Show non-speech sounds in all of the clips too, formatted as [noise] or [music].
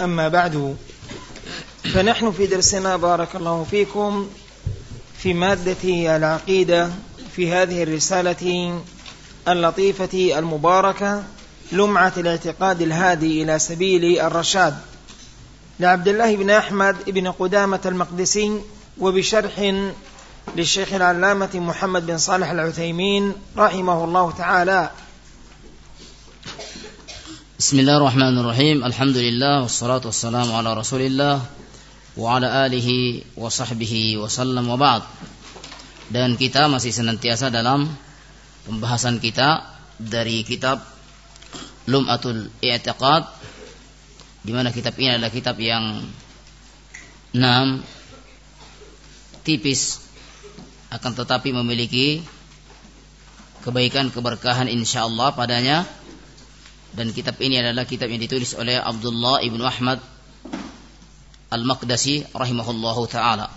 أما بعد فنحن في درسنا بارك الله فيكم في مادة العقيدة في هذه الرسالة اللطيفة المباركة لمعة الاعتقاد الهادي إلى سبيل الرشاد. لعبد الله بن أحمد بن قدامة المقدسي وبشرح للشيخ العلامة محمد بن صالح العثيمين رحمه الله تعالى. Bismillahirrahmanirrahim. Alhamdulillah wassalatu wassalamu ala Rasulillah wa ala alihi wa sahbihi wa sallam wa ba'd. Dan kita masih senantiasa dalam pembahasan kita dari kitab Lum'atul I'tiqad di mana kitab ini adalah kitab yang enam tipis akan tetapi memiliki kebaikan keberkahan insyaallah padanya dan kitab ini adalah kitab yang ditulis oleh Abdullah ibnu Ahmad Al-Maqdasi rahimahullahu taala.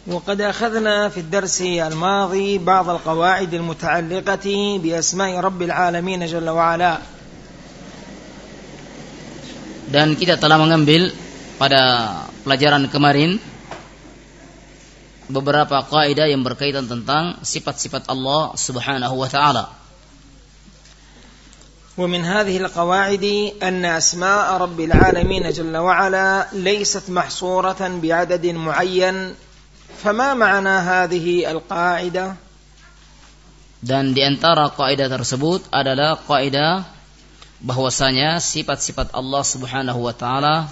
وقد أخذنا في الدرس الماضي بعض القواعد المتعلقة بأسماء رب العالمين جل وعلا dan kita telah mengambil pada pelajaran kemarin beberapa kaidah yang berkaitan tentang sifat-sifat Allah Subhanahu wa taala. ومن هذه القواعد أن أسماء رب العالمين جل وعلا ليست محصورة بعدد معين فما معنى هذه القاعدة Dan di antara kaidah tersebut adalah kaidah bahwasanya sifat-sifat Allah Subhanahu wa taala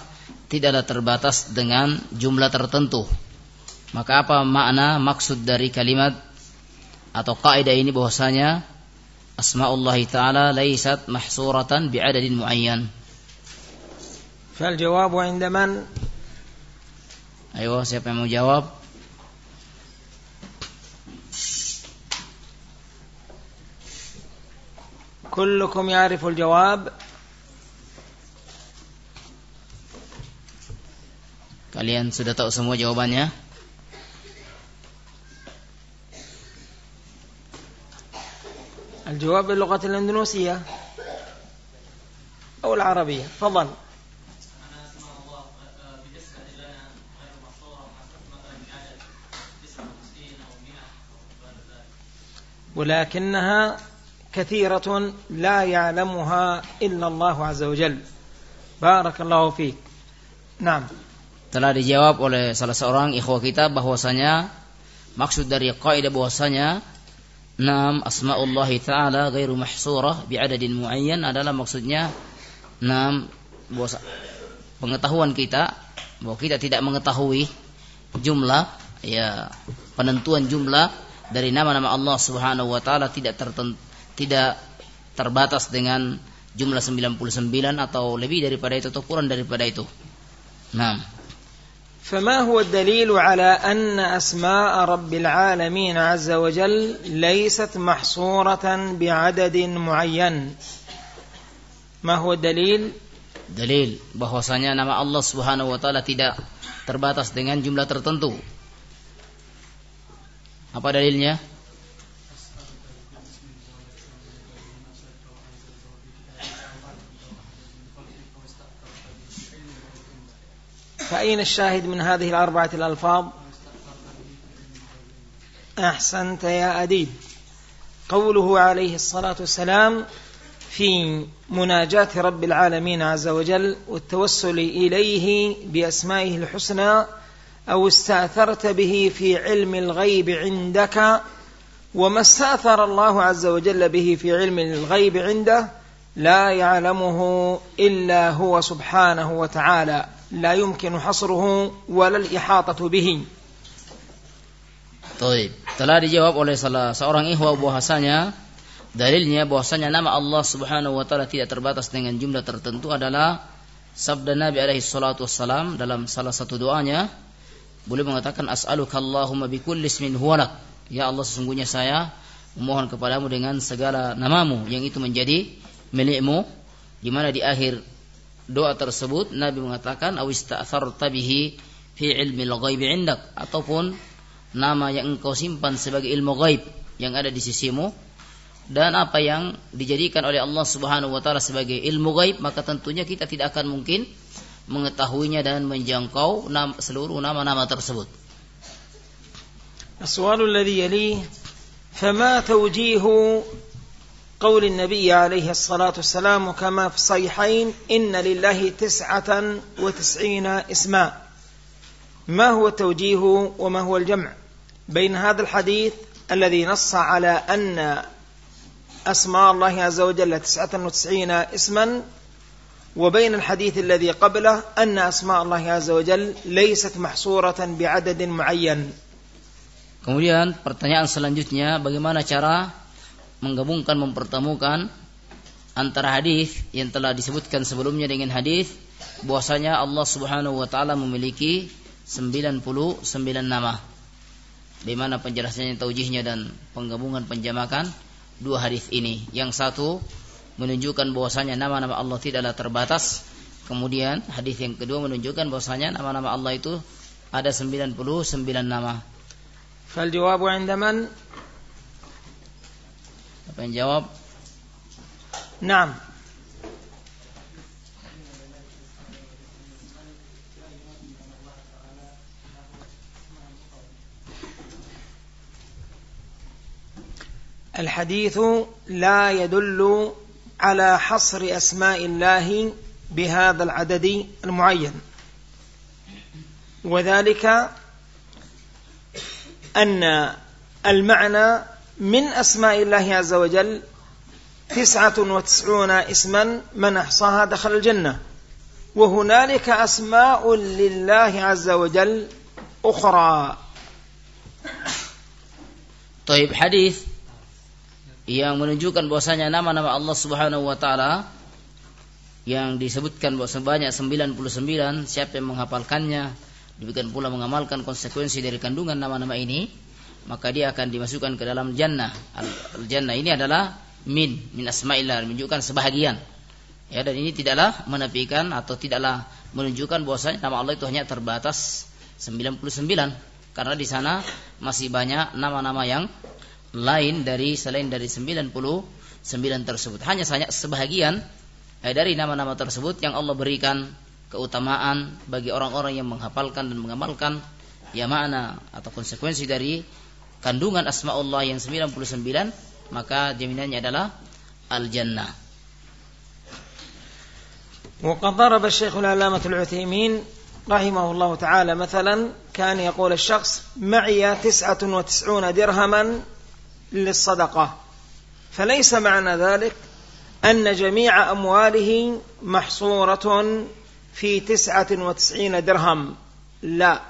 tidaklah terbatas dengan jumlah tertentu. Maka apa makna maksud dari kalimat atau kaidah ini bahwasanya asmaullah taala laisat mahsuratan bi'adadin muayyan. فالجواب عند من Ayo siapa yang mau jawab? كلكم يعرف الجواب Kalian sudah tahu semua jawabannya? الجواب باللغة الأندونيسية أو العربية تفضل ولكنها كثيرة لا يعلمها إلا الله عز وجل بارك الله فيك نعم Telah dijawab oleh salah seorang ikhwah kita bahwasanya maksud dari kaidah bahwasanya Naam asmaullah taala ghairu mahsurah bi'adadin muayyan adalah maksudnya naam bahwa pengetahuan kita bahwa kita tidak mengetahui jumlah ya penentuan jumlah dari nama-nama Allah Subhanahu wa taala tidak tertent, tidak terbatas dengan jumlah 99 atau lebih daripada itu atau kurang daripada itu. Naam. فما هو الدليل على أن أسماء رب العالمين عز وجل ليست محصورة بعدد معين ما هو الدليل Dalil bahwasanya nama Allah Subhanahu wa taala tidak terbatas dengan jumlah tertentu. Apa dalilnya? فأين الشاهد من هذه الأربعة الألفاظ؟ أحسنت يا أديب. قوله عليه الصلاة والسلام في مناجاة رب العالمين عز وجل والتوسل إليه بأسمائه الحسنى أو استأثرت به في علم الغيب عندك وما استأثر الله عز وجل به في علم الغيب عنده لا يعلمه إلا هو سبحانه وتعالى. لا يمكن حصره ولا الإحاطة به Taib. Telah dijawab oleh salah seorang ikhwah bahwasanya dalilnya bahwasanya nama Allah Subhanahu wa taala tidak terbatas dengan jumlah tertentu adalah sabda Nabi alaihi salatu wassalam dalam salah satu doanya boleh mengatakan as'aluka Allahumma bi kulli ismin huwalak. Ya Allah sesungguhnya saya memohon kepadamu dengan segala namamu yang itu menjadi milikmu di mana di akhir doa tersebut Nabi mengatakan awista'tharta bihi fi ilmi al-ghaib indak ataupun nama yang engkau simpan sebagai ilmu gaib yang ada di sisimu dan apa yang dijadikan oleh Allah Subhanahu wa taala sebagai ilmu gaib maka tentunya kita tidak akan mungkin mengetahuinya dan menjangkau seluruh nama-nama tersebut. السؤال الذي يليه فما توجيه قول النبي عليه الصلاة والسلام كما في الصحيحين إن لله تسعة وتسعين اسما ما هو التوجيه وما هو الجمع؟ بين هذا الحديث الذي نص على أن أسماء الله عز وجل تسعة وتسعين اسما وبين الحديث الذي قبله أن أسماء الله عز وجل ليست محصورة بعدد معين. Kemudian pertanyaan selanjutnya bagaimana cara menggabungkan mempertemukan antara hadis yang telah disebutkan sebelumnya dengan hadis bahwasanya Allah Subhanahu wa taala memiliki 99 nama. Di mana penjelasannya taujihnya dan penggabungan penjamakan dua hadis ini. Yang satu menunjukkan bahwasanya nama-nama Allah tidaklah terbatas. Kemudian hadis yang kedua menunjukkan bahwasanya nama-nama Allah itu ada 99 nama. Fal jawabu 'inda man? Yang jawab? Naam. الحديث لا يدل على حصر أسماء الله بهذا العدد المعين وذلك أن المعنى من أسماء الله عز وجل تسعة وتسعون اسما من أحصاها دخل الجنة وهنالك أسماء لله عز وجل أخرى طيب حديث yang menunjukkan bahwasanya nama-nama Allah Subhanahu wa taala yang disebutkan bahwa sebanyak 99 siapa yang menghafalkannya demikian pula mengamalkan konsekuensi dari kandungan nama-nama ini maka dia akan dimasukkan ke dalam jannah. Al-jannah ini adalah min min asma'illah menunjukkan sebahagian. Ya dan ini tidaklah menafikan atau tidaklah menunjukkan bahwasanya nama Allah itu hanya terbatas 99 karena di sana masih banyak nama-nama yang lain dari selain dari 99 tersebut. Hanya saja sebahagian eh, dari nama-nama tersebut yang Allah berikan keutamaan bagi orang-orang yang menghafalkan dan mengamalkan ya makna atau konsekuensi dari kandungan asmaullah yang 99 maka jaminannya adalah al-jannah. وقد ضرب الشيخ العلامة العثيمين رحمه الله تعالى مثلا كان يقول الشخص معي تسعة وتسعون درهما للصدقة فليس معنى ذلك أن جميع أمواله محصورة في تسعة وتسعين درهم لا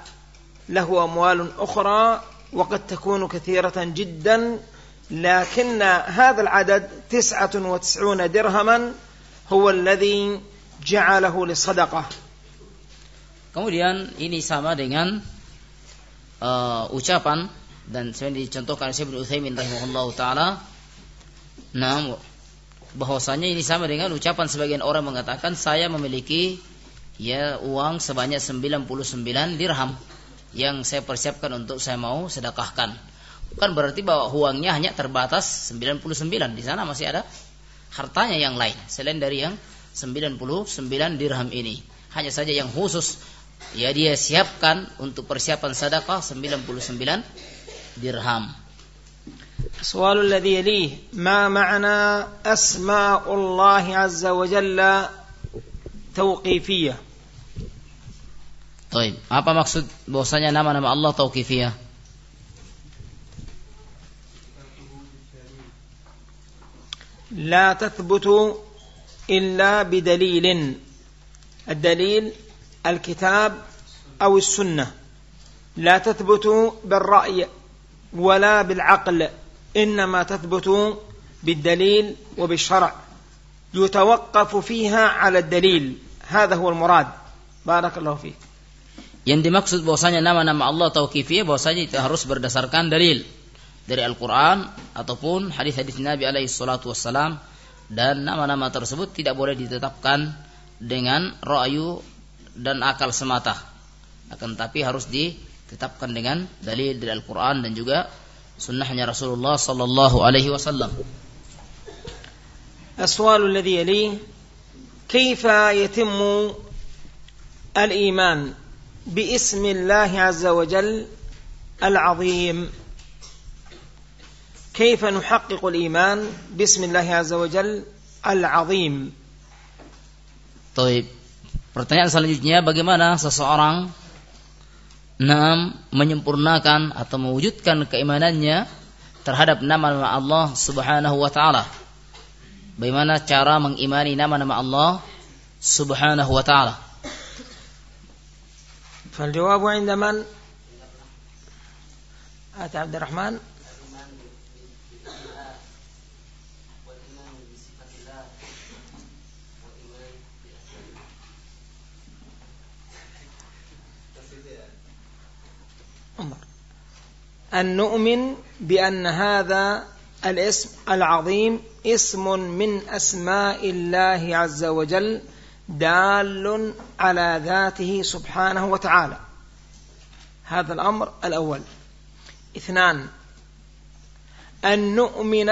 له أموال أخرى وقد تكون كثيرة جدا لكن هذا العدد تسعة وتسعون درهما هو الذي جعله للصدقة Kemudian ini sama dengan uh, ucapan dan saya dicontohkan oleh Ibnu Utsaimin rahimahullahu taala nah bahwasanya ini sama dengan ucapan sebagian orang mengatakan saya memiliki ya uang sebanyak 99 dirham yang saya persiapkan untuk saya mau sedekahkan bukan berarti bahwa uangnya hanya terbatas 99 di sana masih ada hartanya yang lain selain dari yang 99 dirham ini hanya saja yang khusus ya dia siapkan untuk persiapan sedekah 99 درهم السؤال الذي يليه ما معنى أسماء الله عز وجل توقيفية طيب apa maksud bahwasanya nama-nama Allah tauqifiyah? لا تثبت إلا بدليل. الدليل الكتاب أو السنة. لا تثبت بالرأي ولا بالعقل إنما تثبت بالدليل وبالشرع. يتوقف فيها على الدليل. هذا هو المراد. بارك الله فيك. Yang dimaksud bahwasanya nama-nama Allah tauqifiyah bahwasanya itu harus berdasarkan dalil dari Al-Qur'an ataupun hadis-hadis Nabi alaihi salatu wassalam dan nama-nama tersebut tidak boleh ditetapkan dengan ra'yu dan akal semata. Akan tapi harus di ditetapkan dengan dalil dari Al-Quran dan juga sunnahnya Rasulullah Sallallahu Alaihi Wasallam. السؤال الذي يليه كيف يتم الإيمان باسم الله عز وجل العظيم كيف نحقق الإيمان باسم الله عز وجل العظيم طيب Pertanyaan selanjutnya bagaimana seseorang enam menyempurnakan atau mewujudkan keimanannya terhadap nama-nama Allah Subhanahu wa taala. Bagaimana cara mengimani nama-nama Allah Subhanahu wa taala? فالجواب عند من؟ آت عبد الرحمن أن نؤمن بأن هذا الاسم العظيم اسم من أسماء الله عز وجل دال على ذاته سبحانه وتعالى. هذا الأمر الأول. اثنان. أن نؤمن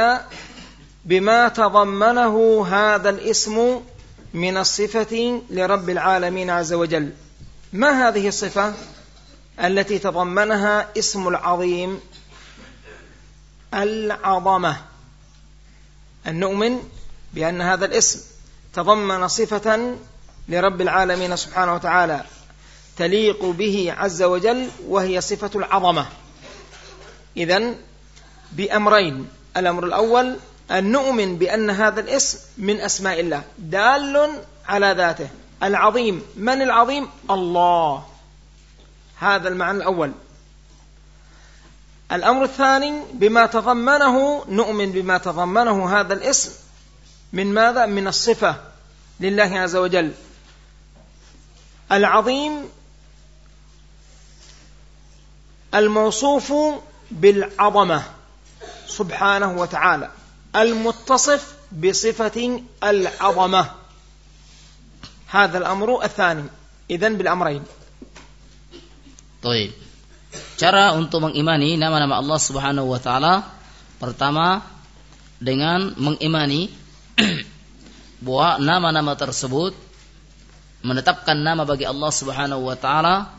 بما تضمنه هذا الاسم من الصفة لرب العالمين عز وجل. ما هذه الصفة؟ التي تضمنها اسم العظيم العظمة. أن نؤمن بأن هذا الاسم تضمن صفة لرب العالمين سبحانه وتعالى تليق به عز وجل وهي صفة العظمة. إذن بأمرين الأمر الأول أن نؤمن بأن هذا الاسم من أسماء الله دال على ذاته. العظيم من العظيم؟ الله. هذا المعنى الأول. الأمر الثاني بما تضمنه نؤمن بما تضمنه هذا الاسم من ماذا؟ من الصفة لله عز وجل. العظيم الموصوف بالعظمة سبحانه وتعالى المتصف بصفة العظمة. هذا الأمر الثاني. إذن بالأمرين. طيب. Cara untuk mengimani nama-nama Allah Subhanahu wa taala pertama dengan mengimani [clears throat] bahwa nama-nama tersebut menetapkan nama bagi Allah Subhanahu wa taala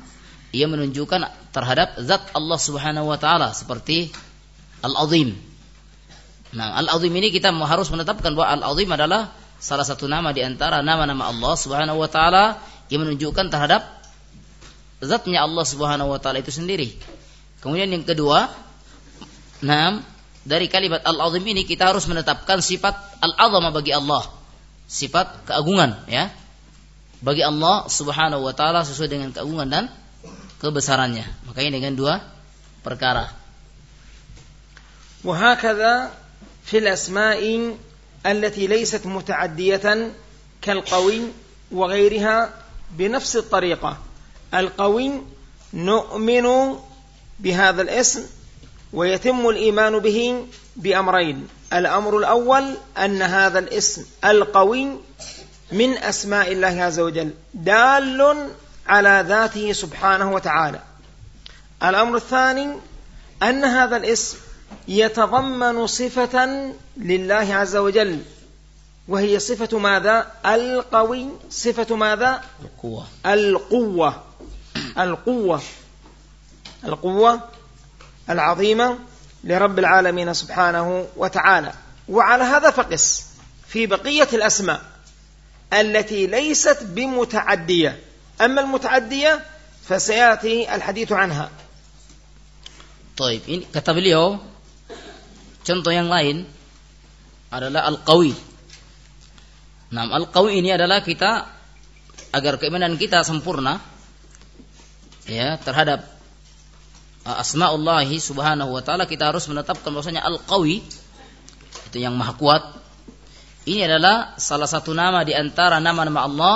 ia menunjukkan terhadap zat Allah Subhanahu wa taala seperti Al-Azim. Nah, Al-Azim ini kita harus menetapkan bahwa Al-Azim adalah salah satu nama di antara nama-nama Allah Subhanahu wa taala yang menunjukkan terhadap zatnya Allah Subhanahu wa taala itu sendiri. Kemudian yang kedua, enam dari kalimat al-azim ini kita harus menetapkan sifat al-azama bagi Allah. Sifat keagungan ya. Bagi Allah Subhanahu wa taala sesuai dengan keagungan dan kebesarannya. Makanya dengan dua perkara. وهكذا في الأسماء التي ليست متعدية كالقوي وغيرها بنفس الطريقة القوي نؤمن بهذا الاسم ويتم الإيمان به بأمرين. الأمر الأول أن هذا الاسم القوي من أسماء الله عز وجل دال على ذاته سبحانه وتعالى. الأمر الثاني أن هذا الاسم يتضمن صفة لله عز وجل. وهي صفة ماذا؟ القوي. صفة ماذا؟ القوة. القوة. القوة. القوة. العظيمة لرب العالمين سبحانه وتعالى. وعلى هذا فقس في بقية الأسماء التي ليست بمتعدية. أما المتعدية فسيأتي الحديث عنها. طيب ini kata beliau contoh yang lain adalah al-qawi. Nah, al-qawi ini adalah kita agar keimanan kita sempurna ya terhadap asmaullah subhanahu wa taala kita harus menetapkan bahwasanya al-qawi itu yang maha kuat ini adalah salah satu nama di antara nama-nama Allah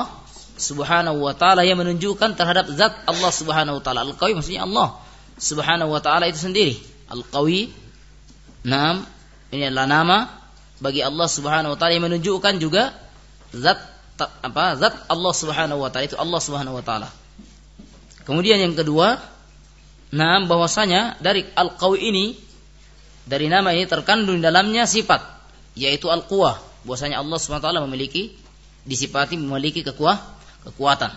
subhanahu wa taala yang menunjukkan terhadap zat Allah subhanahu wa taala. Al-qawi maksudnya Allah subhanahu wa taala itu sendiri. Al-qawi nam ini adalah nama bagi Allah subhanahu wa taala yang menunjukkan juga zat apa zat Allah subhanahu wa taala itu Allah subhanahu wa taala. Kemudian yang kedua, nah bahwasanya dari al-qawi ini dari nama ini terkandung dalamnya sifat yaitu al-quwah bahwasanya Allah SWT memiliki disipati memiliki kekuah, kekuatan.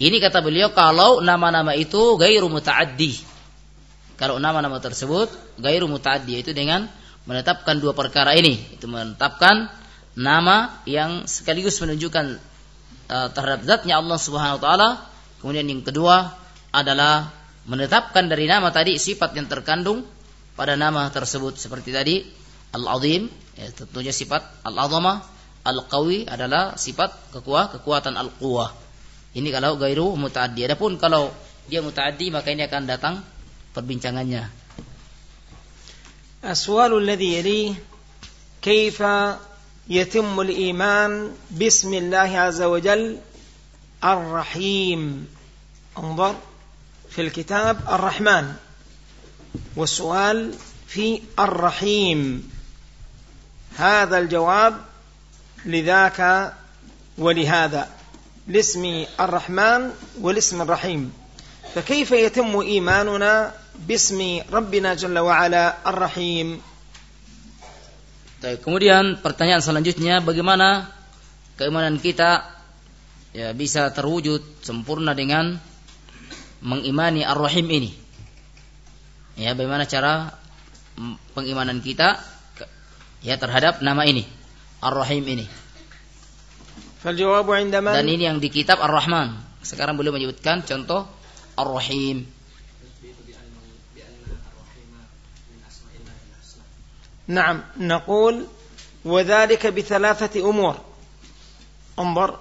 Ini kata beliau kalau nama-nama itu gairu muta'addi. Kalau nama-nama tersebut gairu muta'addi itu dengan menetapkan dua perkara ini, itu menetapkan nama yang sekaligus menunjukkan uh, terhadap zatnya Allah taala. Kemudian yang kedua adalah menetapkan dari nama tadi sifat yang terkandung pada nama tersebut seperti tadi Al-Azim ya, tentunya sifat Al-Azamah Al-Qawi adalah sifat kekuah, kekuatan Al-Quwah ini kalau gairu mutaaddi adapun kalau dia mutaaddi maka ini akan datang perbincangannya السؤال الذي يليه كيف يتم الإيمان باسم الله عز وجل الرحيم انظر في الكتاب الرحمن والسؤال في الرحيم هذا الجواب لذاك ولهذا لاسم الرحمن والاسم الرحيم فكيف يتم إيماننا باسم ربنا جل وعلا الرحيم Kemudian pertanyaan selanjutnya bagaimana keimanan kita ya bisa terwujud sempurna dengan mengimani Ar-Rahim ini? Ya, bagaimana cara pengimanan kita ya terhadap nama ini, Ar-Rahim ini. Dan ini yang di kitab Ar-Rahman. Sekarang boleh menyebutkan contoh Ar-Rahim. نعم نقول وذلك بثلاثة أمور انظر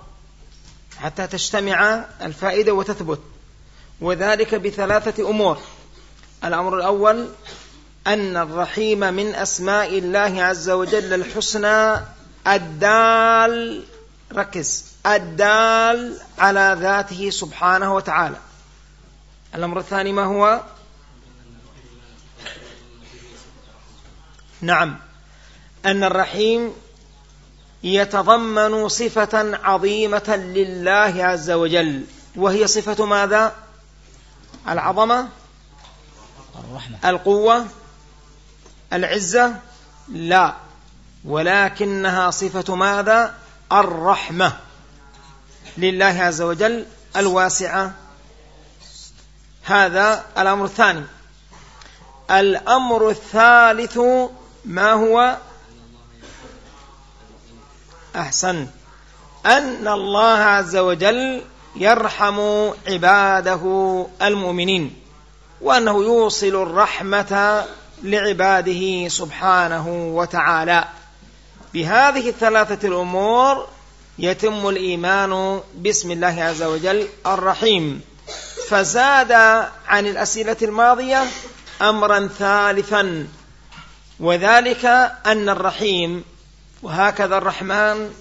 حتى تجتمع الفائدة وتثبت وذلك بثلاثة أمور. الأمر الأول أن الرحيم من أسماء الله عز وجل الحسنى الدال ركز الدال على ذاته سبحانه وتعالى. الأمر الثاني ما هو؟ نعم. أن الرحيم يتضمن صفة عظيمة لله عز وجل وهي صفة ماذا؟ العظمة الرحمة. القوة العزة لا. ولكنها صفة ماذا؟ الرحمة. لله عز وجل الواسعة. هذا الأمر الثاني. الأمر الثالث ما هو؟ أحسن. أن الله عز وجل يرحم عباده المؤمنين وأنه يوصل الرحمة لعباده سبحانه وتعالى. بهذه الثلاثة الأمور يتم الإيمان باسم الله عز وجل الرحيم. فزاد عن الأسئلة الماضية أمرا ثالثا وذلك أن الرحيم وهكذا الرحمن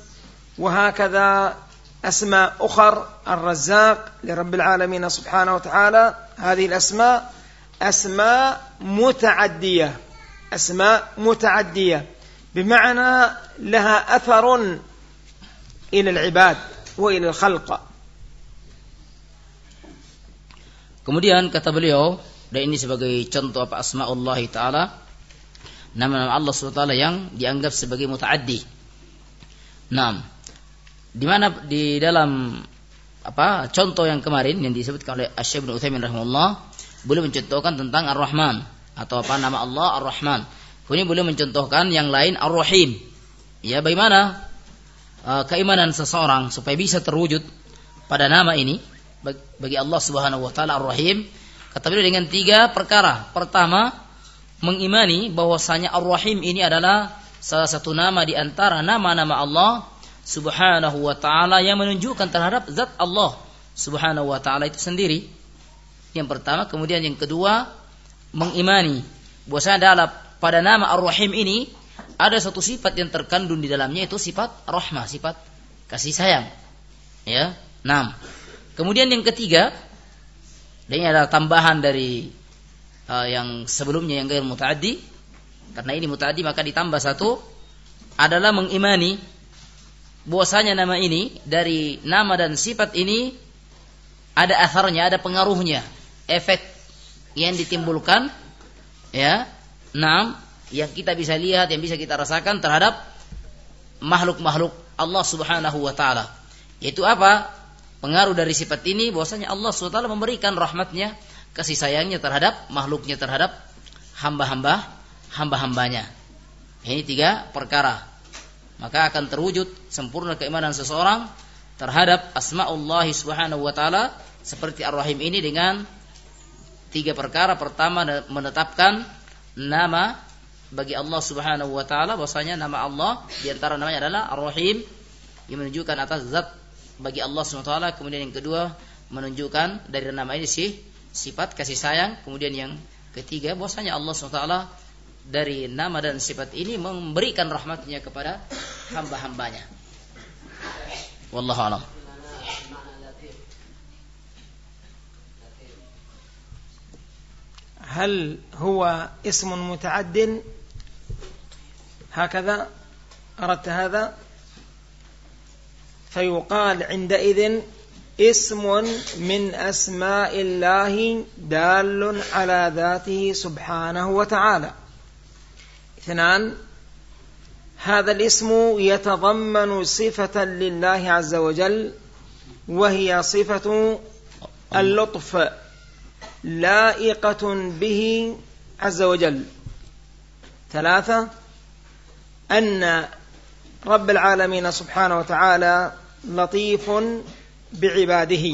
وهكذا أسماء أخر الرزاق لرب العالمين سبحانه وتعالى هذه الأسماء أسماء متعدية أسماء متعدية بمعنى لها أثر إلى العباد وإلى الخلق Kemudian kata beliau dan ini sebagai contoh apa asmaullah taala nama-nama Allah SWT yang dianggap sebagai mutaaddi. Naam. Di mana di dalam apa contoh yang kemarin yang disebutkan oleh Asy bin Utsaimin rahimahullah boleh mencontohkan tentang Ar-Rahman atau apa nama Allah Ar-Rahman. Kemudian boleh mencontohkan yang lain Ar-Rahim. Ya, bagaimana uh, keimanan seseorang supaya bisa terwujud pada nama ini bagi Allah Subhanahu wa taala Ar-Rahim? Kata beliau dengan tiga perkara. Pertama, mengimani bahwasanya Ar-Rahim ini adalah salah satu nama di antara nama-nama Allah Subhanahu wa taala yang menunjukkan terhadap zat Allah Subhanahu wa taala itu sendiri. Yang pertama, kemudian yang kedua, mengimani bahwasanya dalam pada nama Ar-Rahim ini ada satu sifat yang terkandung di dalamnya itu sifat rahmah, sifat kasih sayang. Ya. Enam. Kemudian yang ketiga, dan ini adalah tambahan dari uh, yang sebelumnya yang gair mutaaddi. Karena ini mutaaddi maka ditambah satu adalah mengimani bahwasanya nama ini dari nama dan sifat ini ada asarnya, ada pengaruhnya, efek yang ditimbulkan ya, enam yang kita bisa lihat, yang bisa kita rasakan terhadap makhluk-makhluk Allah Subhanahu wa taala. Yaitu apa? Pengaruh dari sifat ini bahwasanya Allah SWT memberikan rahmatnya, kasih sayangnya terhadap makhluknya terhadap hamba-hamba hamba-hambanya. Ini tiga perkara. Maka akan terwujud sempurna keimanan seseorang terhadap asma'ullah subhanahu wa ta'ala seperti ar-rahim ini dengan tiga perkara. Pertama menetapkan nama bagi Allah subhanahu wa ta'ala bahwasanya nama Allah di antara namanya adalah ar-rahim yang menunjukkan atas zat bagi Allah subhanahu wa ta'ala. Kemudian yang kedua menunjukkan dari nama ini sih sifat kasih sayang. Kemudian yang ketiga bahwasanya Allah subhanahu wa ta'ala dari nama dan sifat ini memberikan rahmatnya kepada hamba-hambanya. Wallahu alam. هل هو اسم متعد هكذا أردت هذا فيقال عندئذ اسم من أسماء الله دال على ذاته سبحانه وتعالى اثنان هذا الاسم يتضمن صفة لله عز وجل وهي صفة اللطف لائقة به عز وجل. ثلاثة أن رب العالمين سبحانه وتعالى لطيف بعباده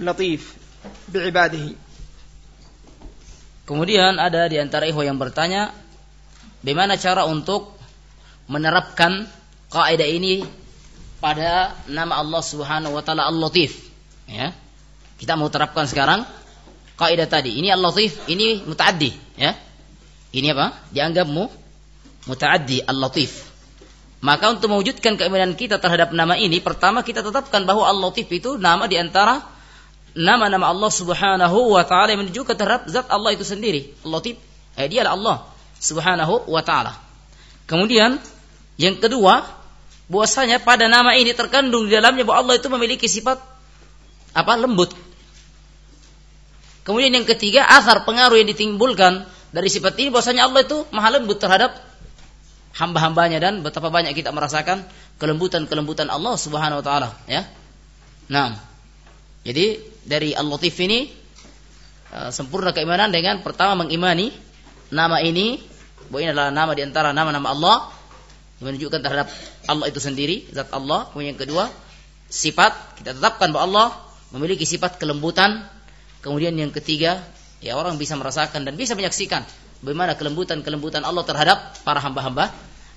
لطيف بعباده. Kemudian ada di antara ikhwah yang bertanya, Bagaimana cara untuk menerapkan kaidah ini pada nama Allah Subhanahu wa taala Al-Latif? Ya. Kita mau terapkan sekarang kaidah tadi. Ini Al-Latif, ini mutaaddi, ya. Ini apa? Dianggap mu mutaaddi Al-Latif. Maka untuk mewujudkan keimanan kita terhadap nama ini, pertama kita tetapkan bahwa Al-Latif itu nama di antara nama-nama Allah Subhanahu wa taala yang menunjukkan terhadap zat Allah itu sendiri. Al-Latif, eh, dia adalah Allah Subhanahu wa taala. Kemudian yang kedua, bahwasanya pada nama ini terkandung di dalamnya bahwa Allah itu memiliki sifat apa? lembut. Kemudian yang ketiga, asar pengaruh yang ditimbulkan dari sifat ini bahwasanya Allah itu maha lembut terhadap hamba-hambanya dan betapa banyak kita merasakan kelembutan-kelembutan Allah Subhanahu wa taala, ya. Nah, jadi dari Al-Latif ini uh, sempurna keimanan dengan pertama mengimani nama ini bahwa ini adalah nama di antara nama-nama Allah yang menunjukkan terhadap Allah itu sendiri, zat Allah. Kemudian yang kedua, sifat kita tetapkan bahwa Allah memiliki sifat kelembutan. Kemudian yang ketiga, ya orang bisa merasakan dan bisa menyaksikan bagaimana kelembutan-kelembutan Allah terhadap para hamba-hamba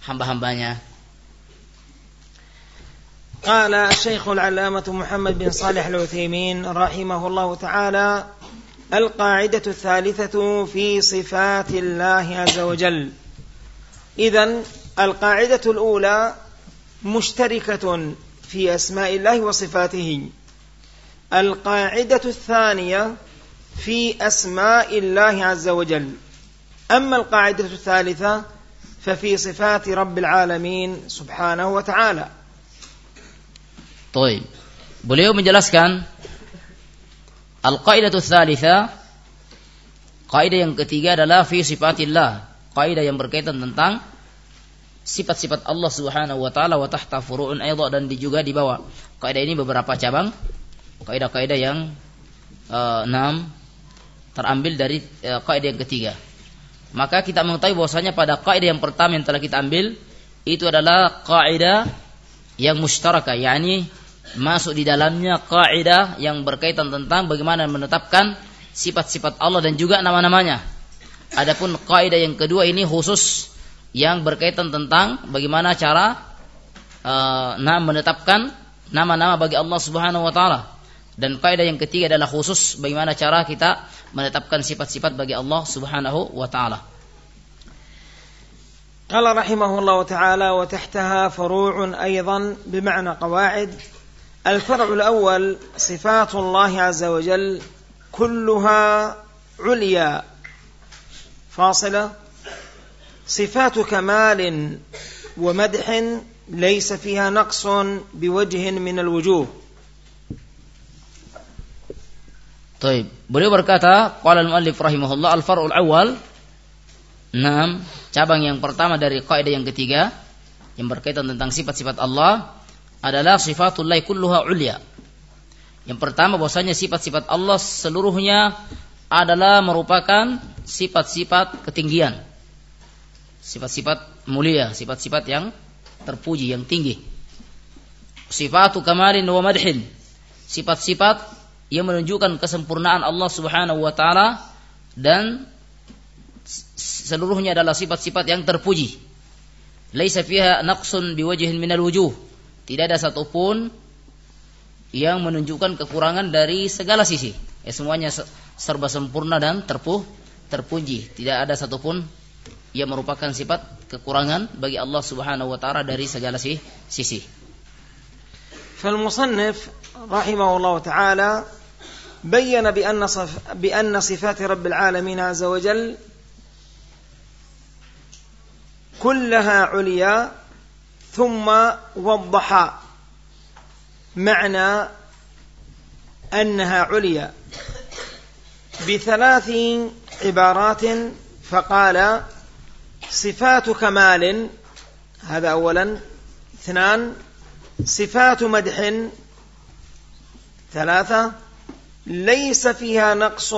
hamba-hambanya. قال الشيخ العلامة محمد بن صالح العثيمين رحمه الله تعالى القاعدة الثالثة في صفات الله عز وجل. إذا القاعدة الأولى مشتركة في أسماء الله وصفاته. القاعدة الثانية في أسماء الله عز وجل. أما القاعدة الثالثة ففي صفات رب العالمين سبحانه وتعالى. طيب. beliau menjelaskan Al-qaidatu tsalitsa kaidah yang ketiga adalah fi sifatillah, kaidah yang berkaitan tentang sifat-sifat Allah Subhanahu wa taala wa tahta furu'un aidha dan juga di bawah. Kaidah ini beberapa cabang kaidah-kaidah yang uh, enam terambil dari uh, kaidah yang ketiga. Maka kita mengetahui bahwasanya pada kaidah yang pertama yang telah kita ambil itu adalah kaidah yang mustaraka yakni masuk di dalamnya kaidah yang berkaitan tentang bagaimana menetapkan sifat-sifat Allah dan juga nama-namanya. Adapun kaidah yang kedua ini khusus yang berkaitan tentang bagaimana cara uh, nah menetapkan nama-nama bagi Allah Subhanahu wa taala. Dan kaidah yang ketiga adalah khusus bagaimana cara kita menetapkan sifat-sifat bagi Allah Subhanahu wa taala. قال رحمه الله تعالى وتحتها فروع أيضا بمعنى قواعد الفرع الأول صفات الله عز وجل كلها عليا فاصلة صفات كمال ومدح ليس فيها نقص بوجه من الوجوه طيب beliau berkata qala al-muallif rahimahullah al-far'ul awal enam cabang yang pertama dari kaidah yang ketiga yang berkaitan tentang sifat-sifat Allah adalah sifatullah kulluha ulia. Yang pertama bahwasanya sifat-sifat Allah seluruhnya adalah merupakan sifat-sifat ketinggian. Sifat-sifat mulia, sifat-sifat yang terpuji, yang tinggi. Sifatu kamalin wa madhin. Sifat-sifat yang menunjukkan kesempurnaan Allah Subhanahu wa taala dan seluruhnya adalah sifat-sifat yang terpuji. Laisa fiha naqsun biwajhin minal wujuh. Tidak ada satupun yang menunjukkan kekurangan dari segala sisi. Ya, semuanya serba sempurna dan terpuh, terpuji. Tidak ada satupun yang merupakan sifat kekurangan bagi Allah Subhanahu wa taala dari segala sisi. فالمصنف رحمه الله تعالى بين بأن صف بأن صفات رب العالمين عز وجل كلها عليا ثم وضح معنى أنها عليا. بثلاث عبارات فقال صفات كمال هذا أولا. اثنان صفات مدح ثلاثة. ليس فيها نقص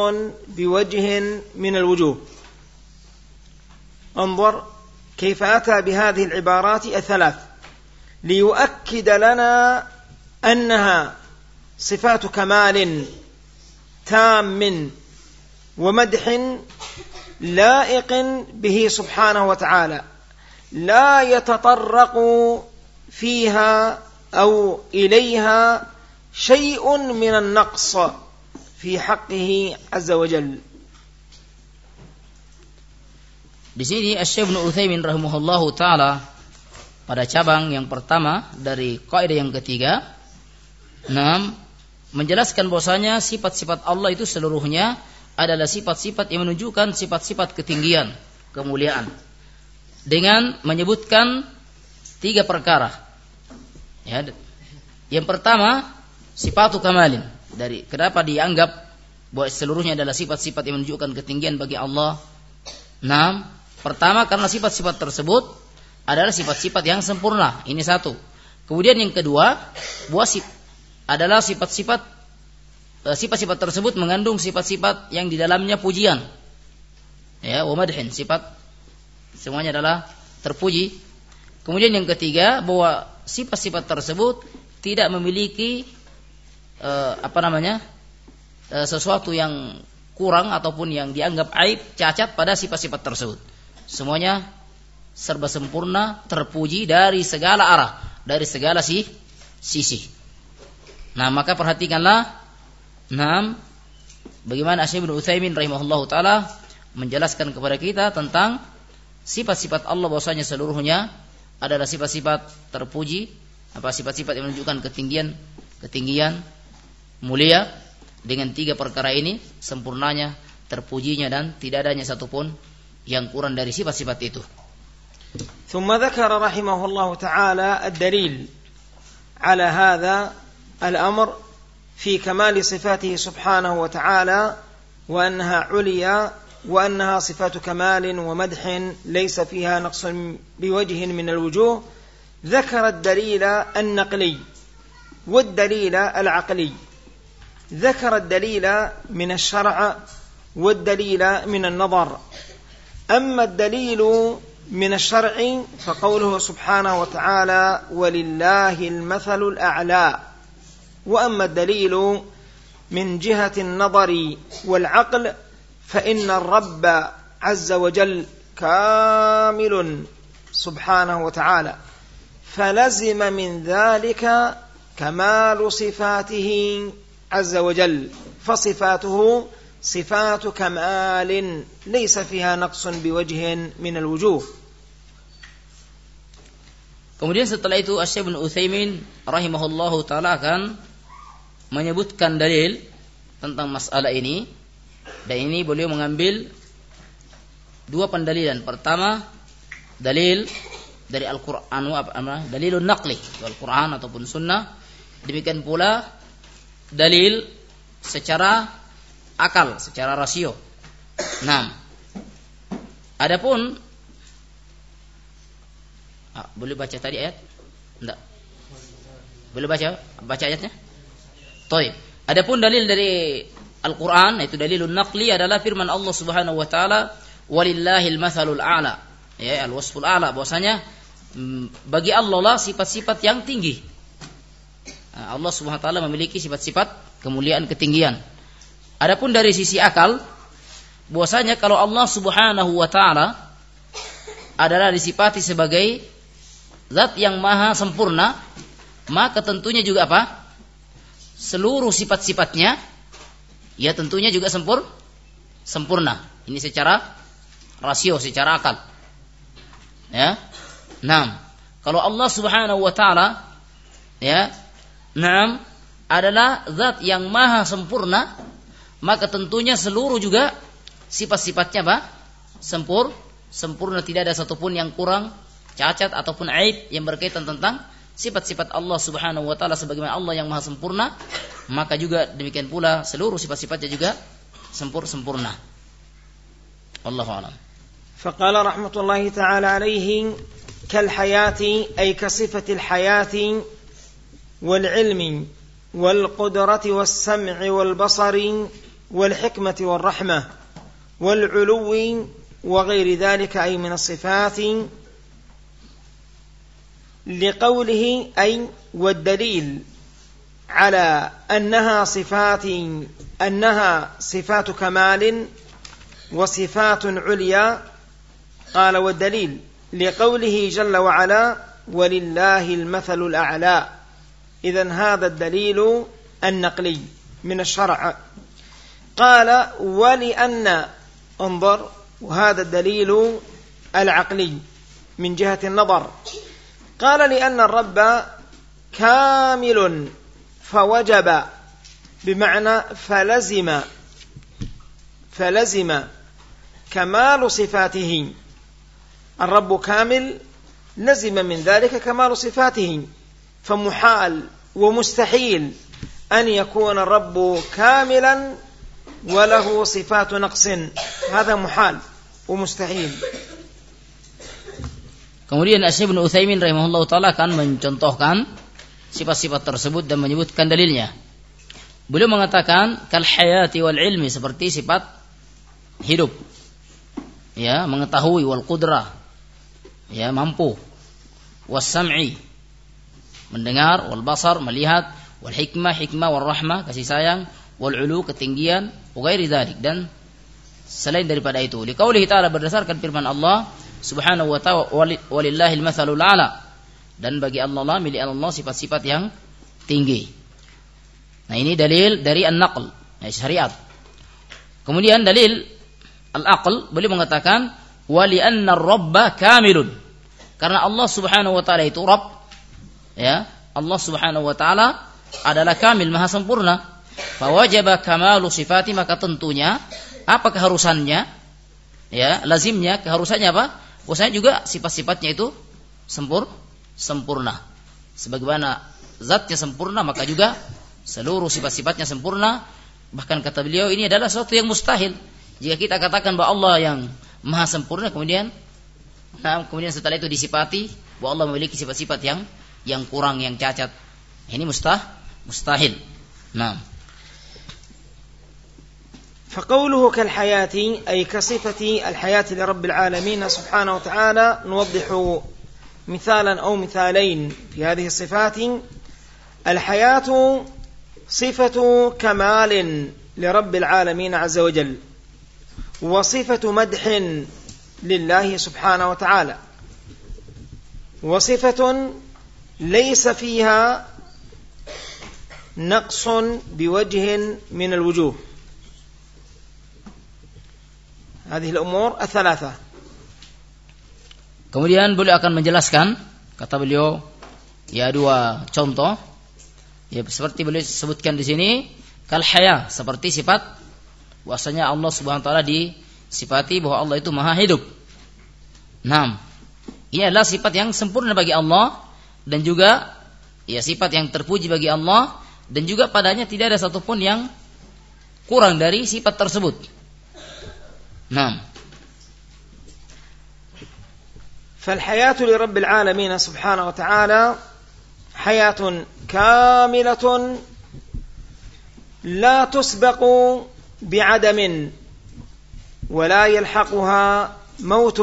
بوجه من الوجوه انظر. كيف أتى بهذه العبارات الثلاث؟ ليؤكد لنا أنها صفات كمال تام ومدح لائق به سبحانه وتعالى. لا يتطرق فيها أو إليها شيء من النقص في حقه عز وجل. Di sini Syekh Ibnu Utsaimin rahimahullahu taala pada cabang yang pertama dari kaidah yang ketiga, enam menjelaskan bahwasanya sifat-sifat Allah itu seluruhnya adalah sifat-sifat yang menunjukkan sifat-sifat ketinggian, kemuliaan. Dengan menyebutkan tiga perkara. Ya, yang pertama, sifatu kamalin. Dari kenapa dianggap bahwa seluruhnya adalah sifat-sifat yang menunjukkan ketinggian bagi Allah? Enam, pertama karena sifat-sifat tersebut adalah sifat-sifat yang sempurna. Ini satu. Kemudian yang kedua, bahwa adalah sifat-sifat e, sifat-sifat tersebut mengandung sifat-sifat yang di dalamnya pujian. Ya, wa madhin, sifat semuanya adalah terpuji. Kemudian yang ketiga bahwa sifat-sifat tersebut tidak memiliki uh, apa namanya? Uh, sesuatu yang kurang ataupun yang dianggap aib, cacat pada sifat-sifat tersebut. Semuanya serba sempurna, terpuji dari segala arah, dari segala si, sisi. Nah, maka perhatikanlah enam bagaimana Syekh bin Utsaimin rahimahullah taala menjelaskan kepada kita tentang sifat-sifat Allah bahwasanya seluruhnya adalah sifat-sifat terpuji, apa sifat-sifat yang menunjukkan ketinggian, ketinggian mulia dengan tiga perkara ini sempurnanya, terpujinya dan tidak adanya satupun yang kurang dari sifat-sifat itu. ثم ذكر رحمه الله تعالى الدليل على هذا الأمر في كمال صفاته سبحانه وتعالى وأنها عليا وأنها صفات كمال ومدح ليس فيها نقص بوجه من الوجوه. ذكر الدليل النقلي والدليل العقلي. ذكر الدليل من الشرع والدليل من النظر. أما الدليل من الشرع فقوله سبحانه وتعالى ولله المثل الأعلى. وأما الدليل من جهة النظر والعقل فإن الرب عز وجل كامل سبحانه وتعالى. فلزم من ذلك كمال صفاته عز وجل. فصفاته صفات كمال ليس فيها نقص بوجه من الوجوه Kemudian setelah itu Asy bin Utsaimin rahimahullahu taala akan menyebutkan dalil tentang masalah ini dan ini beliau mengambil dua pendalilan. Pertama, dalil dari Al-Qur'an apa dalilun naqli, Al-Qur'an ataupun sunnah. Demikian pula dalil secara akal, secara rasio. Nah, adapun Ah, boleh baca tadi ayat? Enggak. Boleh baca baca ayatnya? Toib. Adapun dalil dari Al-Quran, itu dalilun naqli adalah firman Allah Subhanahu Wa Taala, walillahil mathalul a'la. Ya, al-wasful a'la. Bahwasanya mm, bagi Allah lah sifat-sifat yang tinggi. Nah, Allah Subhanahu Wa Taala memiliki sifat-sifat kemuliaan ketinggian. Adapun dari sisi akal, bahwasanya kalau Allah Subhanahu Wa Taala adalah disifati sebagai zat yang maha sempurna, maka tentunya juga apa? Seluruh sifat-sifatnya ya tentunya juga sempur sempurna. Ini secara rasio, secara akal. Ya. Nah, kalau Allah Subhanahu wa taala ya, nah adalah zat yang maha sempurna, maka tentunya seluruh juga sifat-sifatnya apa? Sempur, sempurna tidak ada satupun yang kurang cacat ataupun aib yang berkaitan tentang sifat-sifat Allah Subhanahu wa taala sebagaimana Allah yang maha sempurna, maka juga demikian pula seluruh sifat-sifatnya juga sempur sempurna. Wallahu a'lam. فقال رحمة الله تعالى عليه كالحياة أي كصفة الحياة والعلم والقدرة والسمع والبصر والحكمة والرحمة والعلو وغير ذلك أي من الصفات لقوله أي والدليل على أنها صفات أنها صفات كمال وصفات عليا. قال والدليل لقوله جل وعلا ولله المثل الأعلى إذا هذا الدليل النقلي من الشرع. قال ولأن انظر وهذا الدليل العقلي من جهة النظر. قال لأن الرب كامل فوجب بمعنى فلزم فلزم كمال صفاته. الرب كامل لزم من ذلك كمال صفاته فمحال ومستحيل أن يكون الرب كاملا وله صفات نقص هذا محال ومستحيل Kemudian Syekh bin Utsaimin rahimahullah taala akan mencontohkan sifat-sifat tersebut dan menyebutkan dalilnya. Beliau mengatakan kal hayati wal ilmi seperti sifat hidup. Ya, mengetahui wal qudrah. Ya, mampu. Was sam'i mendengar, wal basar melihat, wal hikmah hikmah wal rahmah kasih sayang, wal ulu ketinggian, ghairi dan selain daripada itu. Di qaulih ta'ala berdasarkan firman Allah Subhanahu wa ta'ala walillahil mathalul ala. Dan bagi Allah lah milik Allah sifat-sifat yang tinggi. Nah, ini dalil dari an-naql, ya, syariat. Kemudian dalil al-aql boleh mengatakan wali anna rabba kamilun. Karena Allah Subhanahu wa taala itu Rabb ya, Allah Subhanahu wa taala adalah kamil maha sempurna. Fawajaba kamalu sifati maka tentunya apa keharusannya? Ya, lazimnya keharusannya apa? Bahwasanya juga sifat-sifatnya itu sempur sempurna. Sebagaimana zatnya sempurna maka juga seluruh sifat-sifatnya sempurna. Bahkan kata beliau ini adalah sesuatu yang mustahil. Jika kita katakan bahwa Allah yang maha sempurna kemudian nah, kemudian setelah itu disifati bahwa Allah memiliki sifat-sifat yang yang kurang yang cacat. Ini mustah mustahil. Nah. فقوله كالحياة أي كصفة الحياة لرب العالمين سبحانه وتعالى نوضح مثالا أو مثالين في هذه الصفات. الحياة صفة كمال لرب العالمين عز وجل وصفة مدح لله سبحانه وتعالى وصفة ليس فيها نقص بوجه من الوجوه. هذه الأمور الثلاثة Kemudian beliau akan menjelaskan kata beliau ya dua contoh ya seperti beliau sebutkan di sini kal haya seperti sifat bahwasanya Allah Subhanahu wa taala disifati bahwa Allah itu maha hidup. Naam. Ini adalah sifat yang sempurna bagi Allah dan juga ya sifat yang terpuji bagi Allah dan juga padanya tidak ada satupun yang kurang dari sifat tersebut. Nah. فالحياة لرب العالمين سبحانه وتعالى حياة كاملة لا تسبق بعدم ولا يلحقها موت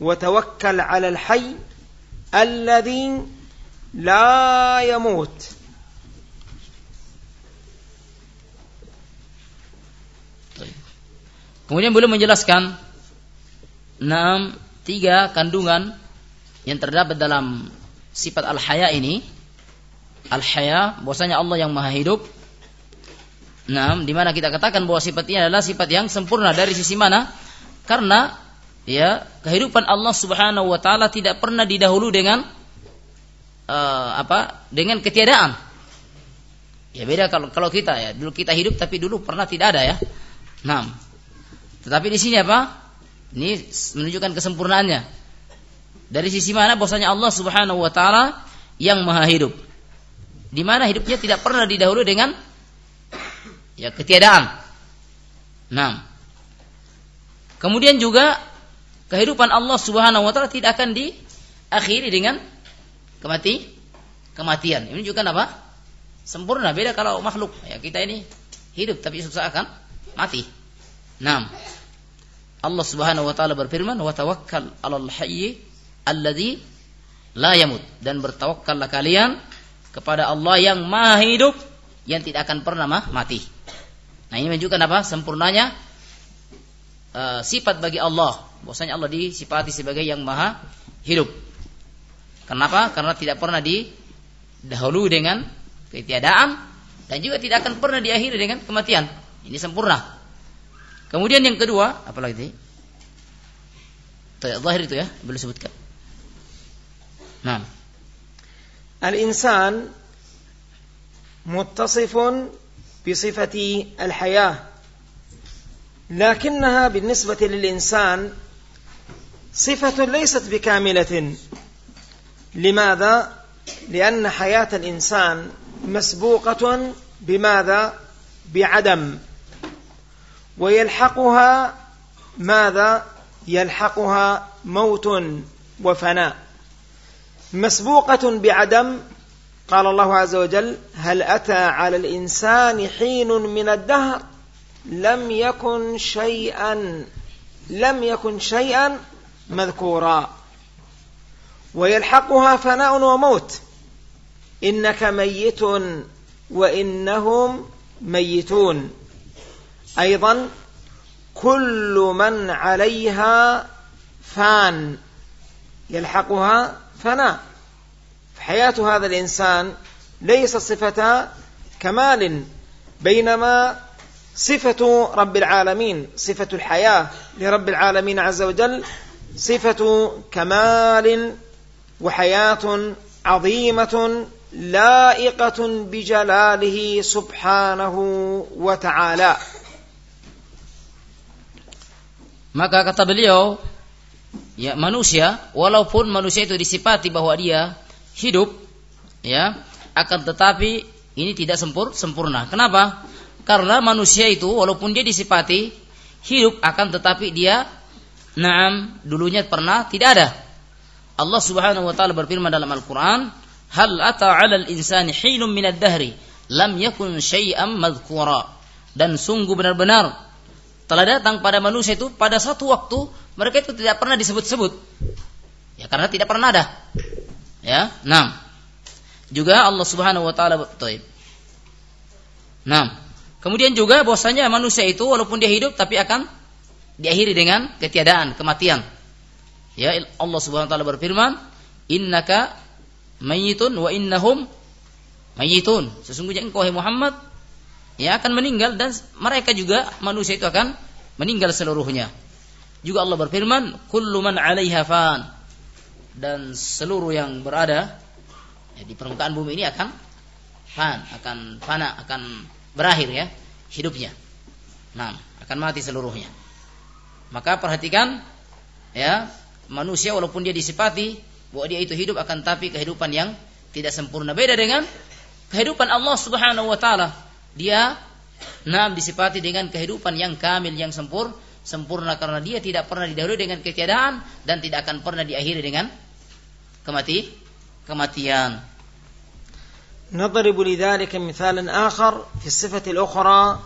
وتوكل على الحي الذي لا يموت Kemudian beliau menjelaskan enam tiga kandungan yang terdapat dalam sifat al-haya ini. Al-haya, bahwasanya Allah yang maha hidup. Enam, di mana kita katakan bahwa sifat ini adalah sifat yang sempurna dari sisi mana? Karena ya kehidupan Allah Subhanahu wa taala tidak pernah didahulu dengan uh, apa? Dengan ketiadaan. Ya beda kalau kalau kita ya, dulu kita hidup tapi dulu pernah tidak ada ya. Enam. Tetapi di sini apa? Ini menunjukkan kesempurnaannya. Dari sisi mana bahwasanya Allah Subhanahu wa taala yang maha hidup. Di mana hidupnya tidak pernah didahului dengan ya ketiadaan. Nah. Kemudian juga kehidupan Allah Subhanahu wa taala tidak akan diakhiri dengan kemati kematian. Ini juga apa? Sempurna. Beda kalau makhluk. Ya kita ini hidup tapi susah akan mati. Nah, Allah Subhanahu wa taala berfirman, "Wa tawakkal 'alal hayy alladzi la yamut." Dan bertawakkallah kalian kepada Allah yang Maha hidup yang tidak akan pernah mati. Nah, ini menunjukkan apa? Sempurnanya uh, sifat bagi Allah. Bahwasanya Allah disifati sebagai yang Maha hidup. Kenapa? Karena tidak pernah didahului dengan ketiadaan dan juga tidak akan pernah diakhiri dengan kematian. Ini sempurna. Kemudian yang kedua, apa lagi? Zahir itu ya, boleh sebutkan. Nah. الإنسان متصف بصفة الحياة لكنها بالنسبة للإنسان صفة ليست بكاملة لماذا؟ لأن حياة الإنسان مسبوقة بماذا؟ بعدم ويلحقها ماذا؟ يلحقها موت وفناء. مسبوقة بعدم قال الله عز وجل هل أتى على الإنسان حين من الدهر؟ لم يكن شيئا لم يكن شيئا مذكورا. ويلحقها فناء وموت. إنك ميت وإنهم ميتون. أيضا كل من عليها فان يلحقها فناء فحياة هذا الإنسان ليست صفة كمال بينما صفة رب العالمين صفة الحياة لرب العالمين عز وجل صفة كمال وحياة عظيمة لائقة بجلاله سبحانه وتعالى. Maka kata beliau, ya manusia, walaupun manusia itu disifati bahwa dia hidup, ya, akan tetapi ini tidak sempur, sempurna. Kenapa? Karena manusia itu walaupun dia disifati hidup akan tetapi dia naam dulunya pernah tidak ada. Allah Subhanahu wa taala berfirman dalam Al-Qur'an, "Hal ata 'alal insani hinum minad dahri lam yakun syai'am madhkura." Dan sungguh benar-benar telah datang pada manusia itu pada satu waktu mereka itu tidak pernah disebut-sebut. Ya karena tidak pernah ada. Ya, enam. Juga Allah Subhanahu wa taala Taib. Enam. Kemudian juga bahwasanya manusia itu walaupun dia hidup tapi akan diakhiri dengan ketiadaan, kematian. Ya Allah Subhanahu wa taala berfirman, "Innaka mayyitun wa innahum mayyitun." Sesungguhnya engkau Muhammad ya akan meninggal dan mereka juga manusia itu akan meninggal seluruhnya. Juga Allah berfirman, "Kullu man 'alaiha fan." Dan seluruh yang berada ya, di permukaan bumi ini akan fan, akan fana, akan berakhir ya hidupnya. Nah, akan mati seluruhnya. Maka perhatikan ya, manusia walaupun dia disifati bahwa dia itu hidup akan tapi kehidupan yang tidak sempurna. Beda dengan kehidupan Allah Subhanahu wa taala dia Nah disifati dengan kehidupan yang kamil yang sempur sempurna karena dia tidak pernah didahului dengan ketiadaan dan tidak akan pernah diakhiri dengan kemati kematian. نضرب لذلك مثالا آخر في الصفة الأخرى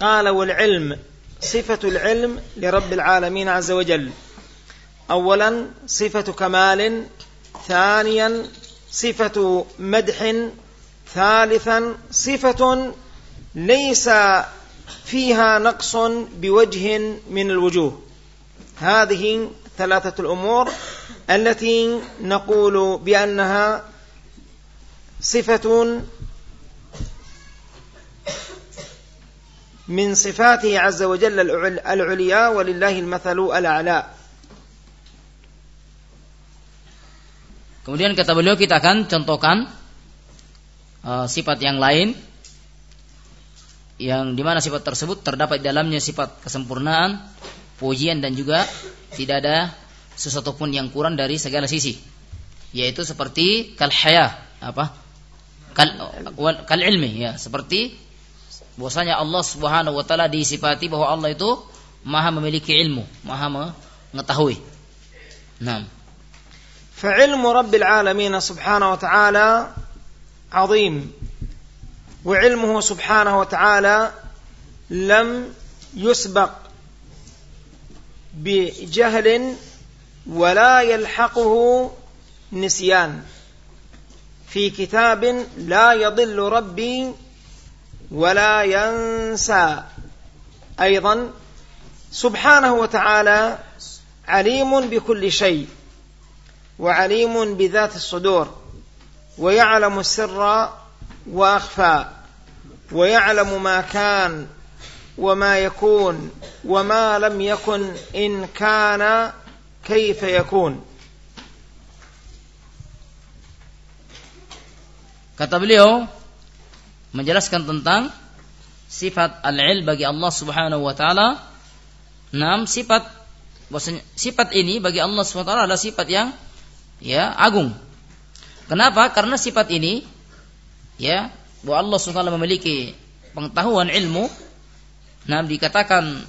قال والعلم صفة العلم لرب العالمين عز وجل أولا صفة كمال ثانيا صفة مدح ثالثا صفة ليس فيها نقص بوجه من الوجوه هذه ثلاثة الأمور التي نقول بأنها صفة من صفاته عز وجل العليا ولله المثل الأعلى Kemudian kata beliau kita akan contohkan uh, sifat yang lain yang dimana sifat tersebut terdapat di dalamnya sifat kesempurnaan, pujian dan juga tidak ada sesuatu pun yang kurang dari segala sisi. Yaitu seperti kal haya, apa? Kal, kal ilmi ya, seperti bahwasanya Allah Subhanahu wa taala disifati bahwa Allah itu Maha memiliki ilmu, Maha mengetahui. Nah. فعلم رب العالمين سبحانه وتعالى عظيم وعلمه سبحانه وتعالى لم يسبق بجهل ولا يلحقه نسيان. في كتاب لا يضل ربي ولا ينسى. أيضا سبحانه وتعالى عليم بكل شيء وعليم بذات الصدور ويعلم السر واخفى ويعلم ما كان وما يكون وما لم يكن ان كان كيف يكون Kata beliau menjelaskan tentang sifat al-il bagi Allah Subhanahu wa taala. Enam sifat sifat ini bagi Allah Subhanahu wa taala adalah sifat yang ya agung. Kenapa? Karena sifat ini ya bahwa Allah SWT memiliki pengetahuan ilmu nah dikatakan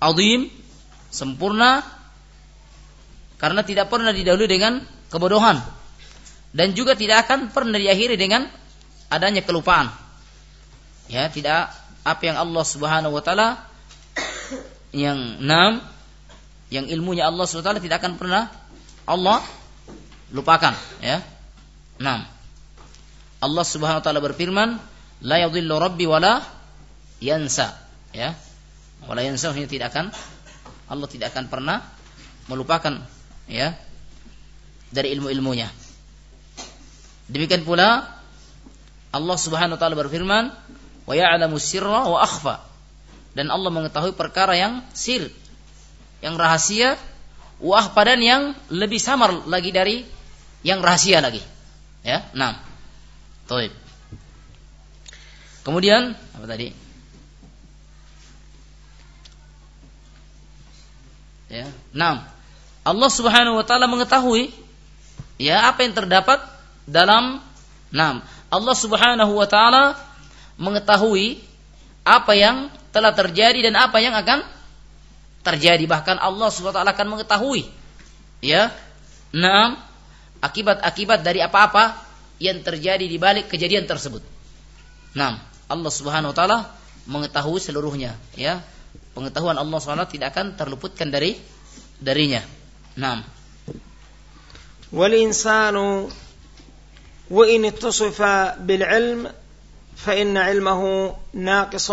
azim sempurna karena tidak pernah didahului dengan kebodohan dan juga tidak akan pernah diakhiri dengan adanya kelupaan ya tidak apa yang Allah Subhanahu wa taala yang enam yang ilmunya Allah taala tidak akan pernah Allah lupakan ya. Nah. Allah Subhanahu wa taala berfirman, la yadhillu rabbi wala yansa, ya. Wala yansa ini tidak akan Allah tidak akan pernah melupakan ya dari ilmu-ilmunya. Demikian pula Allah Subhanahu wa taala berfirman, "Wa ya'lamu sirra wa akhfa." Dan Allah mengetahui perkara yang sir, yang rahasia, wa akhfa dan yang lebih samar lagi dari yang rahasia lagi. Ya, enam. Toib. Kemudian apa tadi? Ya, enam. Allah Subhanahu wa taala mengetahui ya apa yang terdapat dalam enam. Allah Subhanahu wa taala mengetahui apa yang telah terjadi dan apa yang akan terjadi bahkan Allah Subhanahu wa taala akan mengetahui ya enam akibat-akibat dari apa-apa yang terjadi di balik kejadian tersebut. Nah, Allah Subhanahu wa taala mengetahui seluruhnya, ya. Pengetahuan Allah Subhanahu tidak akan terluputkan dari darinya. Nah. والإنسان وإن اتصف بالعلم فإن علمه ناقص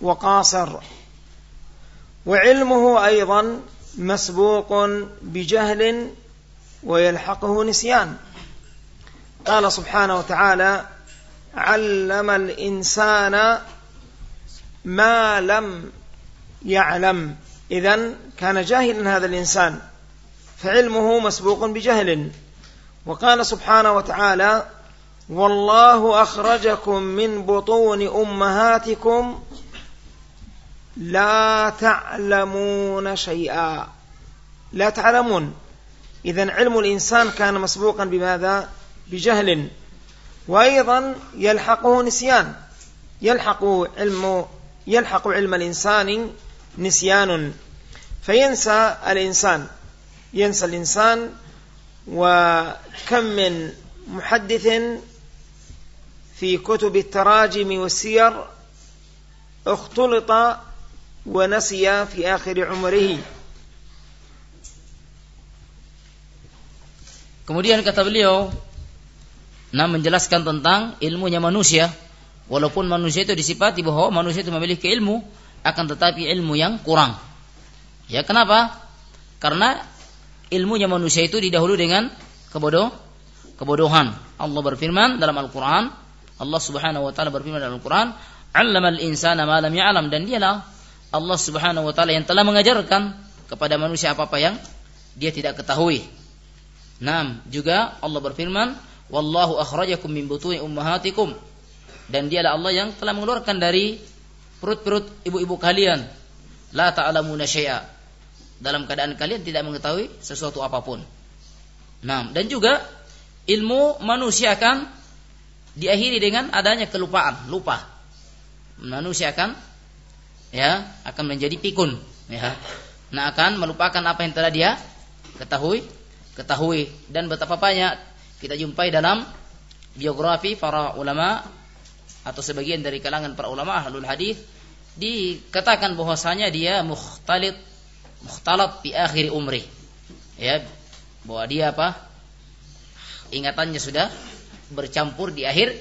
وقاصر وعلمه أيضا مسبوق بجهل ويلحقه نسيان قال سبحانه وتعالى علم الإنسان ما لم يعلم. إذا كان جاهلا هذا الإنسان فعلمه مسبوق بجهل. وقال سبحانه وتعالى والله أخرجكم من بطون أمهاتكم لا تعلمون شيئا. لا تعلمون. إذا علم الإنسان كان مسبوقا بماذا؟ بجهل وأيضا يلحقه نسيان. يلحق علم يلحق علم الإنسان نسيان. فينسى الإنسان. ينسى الإنسان وكم من محدث في كتب التراجم والسير اختلط ونسي في آخر عمره. Kemudian kata beliau, nah menjelaskan tentang ilmunya manusia, walaupun manusia itu disifati bahwa manusia itu memiliki ilmu, akan tetapi ilmu yang kurang. Ya kenapa? Karena ilmunya manusia itu didahului dengan kebodoh, kebodohan. Allah berfirman dalam Al-Quran, Allah Subhanahu Wa Taala berfirman dalam Al-Quran, "Allamal insana ma lam ya'lam" dan dialah Allah Subhanahu Wa Taala yang telah mengajarkan kepada manusia apa-apa yang dia tidak ketahui. Nam, juga Allah berfirman, "Wallahu akhrajakum min butuni ummahatikum." Dan dialah Allah yang telah mengeluarkan dari perut-perut ibu-ibu kalian. La ta'lamuna syai'a. Dalam keadaan kalian tidak mengetahui sesuatu apa pun. Nah, dan juga ilmu manusia akan diakhiri dengan adanya kelupaan, lupa. Manusia akan ya akan menjadi pikun, ya. Nah, akan melupakan apa yang telah dia ketahui ketahui dan betapa banyak kita jumpai dalam biografi para ulama atau sebagian dari kalangan para ulama ahlul hadis dikatakan bahwasanya dia mukhtalit mukhtalat di akhir umri. Ya, bahwa dia apa? Ingatannya sudah bercampur di akhir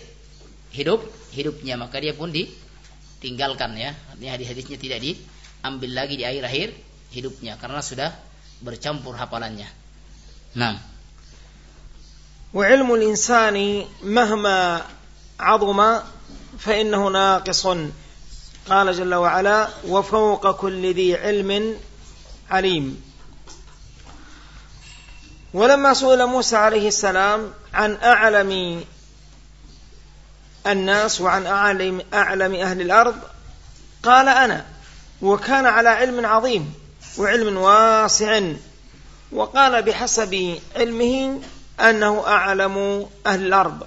hidup hidupnya, maka dia pun ditinggalkan ya. Artinya hadis-hadisnya tidak diambil lagi di akhir-akhir hidupnya karena sudah bercampur hafalannya. Nah, وعلم الإنسان مهما عظم فإنه ناقص. قال جل وعلا وفوق كل ذي علم عليم. ولما سئل موسى عليه السلام عن أعلم الناس وعن أعلم, أعلم أهل الأرض قال أنا وكان على علم عظيم وعلم واسع. وقال بحسب علمه أنه أعلم أهل الأرض.